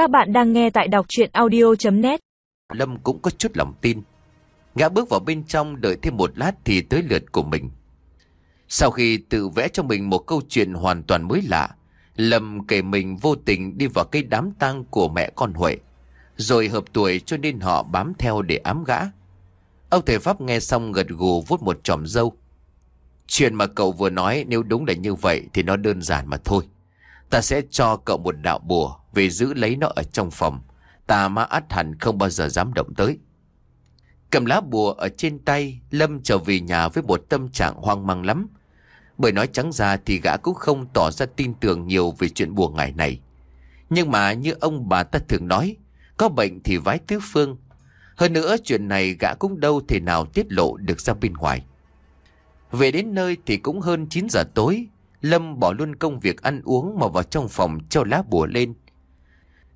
Các bạn đang nghe tại đọc chuyện audio.net Lâm cũng có chút lòng tin. Ngã bước vào bên trong đợi thêm một lát thì tới lượt của mình. Sau khi tự vẽ cho mình một câu chuyện hoàn toàn mới lạ, Lâm kể mình vô tình đi vào cái đám tang của mẹ con Huệ, rồi hợp tuổi cho nên họ bám theo để ám gã. Ông thầy Pháp nghe xong gật gù vút một chòm dâu. Chuyện mà cậu vừa nói nếu đúng là như vậy thì nó đơn giản mà thôi. Ta sẽ cho cậu một đạo bùa Về giữ lấy nó ở trong phòng. Tà ma át hẳn không bao giờ dám động tới. Cầm lá bùa ở trên tay, Lâm trở về nhà với một tâm trạng hoang mang lắm. Bởi nói trắng ra thì gã cũng không tỏ ra tin tưởng nhiều về chuyện bùa ngày này. Nhưng mà như ông bà ta thường nói, Có bệnh thì vái tứ phương. Hơn nữa chuyện này gã cũng đâu thể nào tiết lộ được ra bên ngoài. Về đến nơi thì cũng hơn 9 giờ tối Lâm bỏ luôn công việc ăn uống mà vào trong phòng cho lá bùa lên.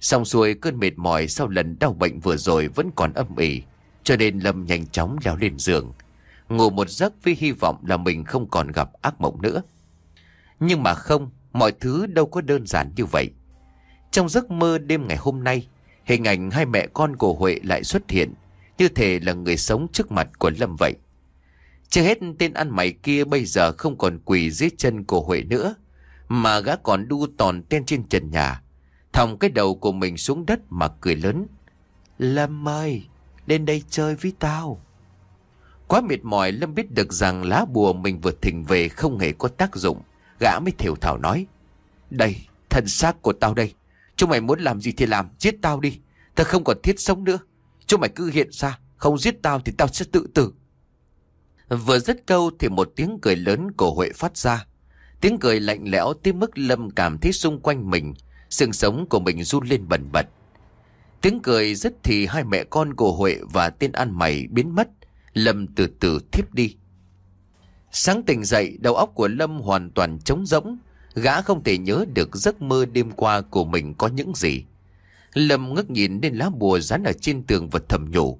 Xong xuôi cơn mệt mỏi sau lần đau bệnh vừa rồi vẫn còn âm ỉ, cho nên Lâm nhanh chóng leo lên giường, ngủ một giấc với hy vọng là mình không còn gặp ác mộng nữa. Nhưng mà không, mọi thứ đâu có đơn giản như vậy. Trong giấc mơ đêm ngày hôm nay, hình ảnh hai mẹ con của Huệ lại xuất hiện, như thể là người sống trước mặt của Lâm vậy. Chưa hết tên ăn mày kia bây giờ không còn quỳ dưới chân của Huệ nữa Mà gã còn đu tòn tên trên trần nhà Thòng cái đầu của mình xuống đất mà cười lớn. Lâm ơi, lên đây chơi với tao. Quá mệt mỏi Lâm biết được rằng lá bùa mình vừa thỉnh về không hề có tác dụng Gã mới thiểu thảo nói. Đây, thân xác của tao đây. Chúng mày muốn làm gì thì làm, giết tao đi. Tao không còn thiết sống nữa. Chúng mày cứ hiện ra, không giết tao thì tao sẽ tự tử. Vừa dứt câu thì một tiếng cười lớn của Huệ phát ra. Tiếng cười lạnh lẽo tới mức Lâm cảm thấy xung quanh mình, xương sống của mình run lên bần bật. Tiếng cười dứt thì hai mẹ con của Huệ và tên ăn mày biến mất, Lâm từ từ thiếp đi. Sáng tỉnh dậy, đầu óc của Lâm hoàn toàn trống rỗng, gã không thể nhớ được giấc mơ đêm qua của mình có những gì. Lâm ngước nhìn lên lá bùa dán ở trên tường vật thầm nhủ,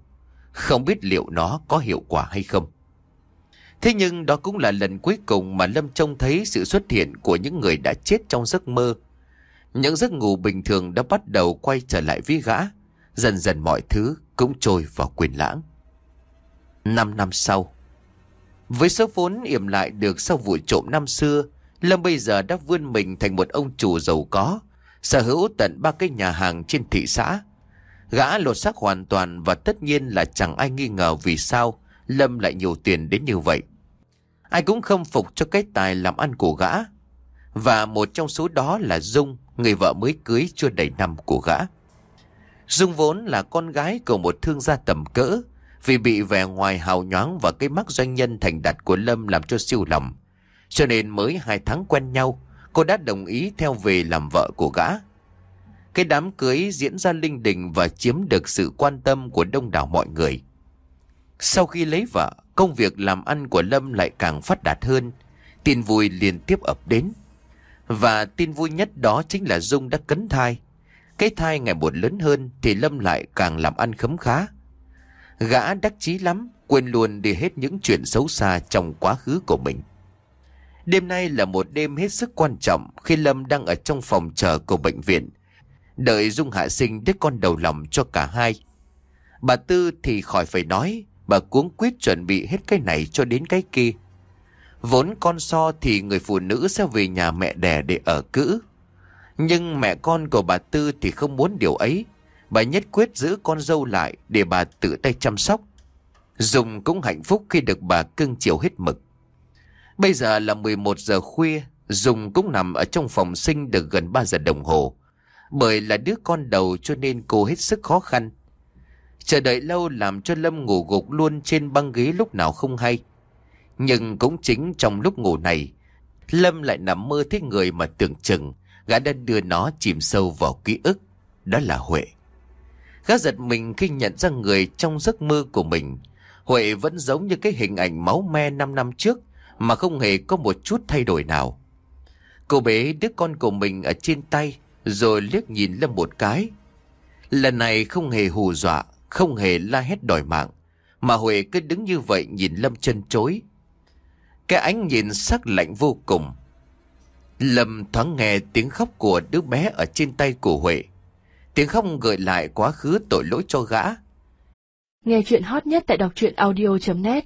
không biết liệu nó có hiệu quả hay không. Thế nhưng đó cũng là lần cuối cùng mà Lâm trông thấy sự xuất hiện của những người đã chết trong giấc mơ. Những giấc ngủ bình thường đã bắt đầu quay trở lại với gã. Dần dần mọi thứ cũng trôi vào quyền lãng. Năm năm sau Với số vốn yểm lại được sau vụ trộm năm xưa, Lâm bây giờ đã vươn mình thành một ông chủ giàu có, sở hữu tận ba cái nhà hàng trên thị xã. Gã lột xác hoàn toàn và tất nhiên là chẳng ai nghi ngờ vì sao Lâm lại nhiều tiền đến như vậy. Ai cũng khâm phục cho cái tài làm ăn của gã. Và một trong số đó là Dung, người vợ mới cưới chưa đầy năm của gã. Dung vốn là con gái của một thương gia tầm cỡ, vì bị vẻ ngoài hào nhoáng và cái mắt doanh nhân thành đạt của Lâm làm cho siêu lòng. Cho nên mới hai tháng quen nhau, cô đã đồng ý theo về làm vợ của gã. Cái đám cưới diễn ra linh đình và chiếm được sự quan tâm của đông đảo mọi người. Sau khi lấy vợ, công việc làm ăn của Lâm lại càng phát đạt hơn. Tin vui liên tiếp ập đến. Và tin vui nhất đó chính là Dung đã cấn thai. Cái thai ngày một lớn hơn thì Lâm lại càng làm ăn khấm khá. Gã đắc chí lắm, quên luôn đi hết những chuyện xấu xa trong quá khứ của mình. Đêm nay là một đêm hết sức quan trọng khi Lâm đang ở trong phòng chờ của bệnh viện. Đợi Dung hạ sinh đứa con đầu lòng cho cả hai. Bà Tư thì khỏi phải nói, Bà cuống quyết chuẩn bị hết cái này cho đến cái kia. Vốn con so thì người phụ nữ sẽ về nhà mẹ đẻ để ở cữ. Nhưng mẹ con của bà Tư thì không muốn điều ấy. Bà nhất quyết giữ con dâu lại để bà tự tay chăm sóc. Dùng cũng hạnh phúc khi được bà cưng chiều hết mực. Bây giờ là 11 giờ khuya, Dùng cũng nằm ở trong phòng sinh được gần 3 giờ đồng hồ. Bởi là đứa con đầu cho nên cô hết sức khó khăn. Chờ đợi lâu làm cho Lâm ngủ gục luôn trên băng ghế lúc nào không hay. Nhưng cũng chính trong lúc ngủ này, Lâm lại nằm mơ thấy người mà tưởng chừng gã đã đưa nó chìm sâu vào ký ức. Đó là Huệ. Gã giật mình khi nhận ra người trong giấc mơ của mình. Huệ vẫn giống như cái hình ảnh máu me 5 năm trước mà không hề có một chút thay đổi nào. Cô bé đứa con của mình ở trên tay rồi liếc nhìn Lâm một cái. Lần này không hề hù dọa không hề la hét đòi mạng, mà Huệ cứ đứng như vậy nhìn Lâm chân chối. Cái ánh nhìn sắc lạnh vô cùng. Lâm thoáng nghe tiếng khóc của đứa bé ở trên tay của Huệ. Tiếng khóc gợi lại quá khứ tội lỗi cho gã. Nghe chuyện hot nhất tại đọc truyện audio.net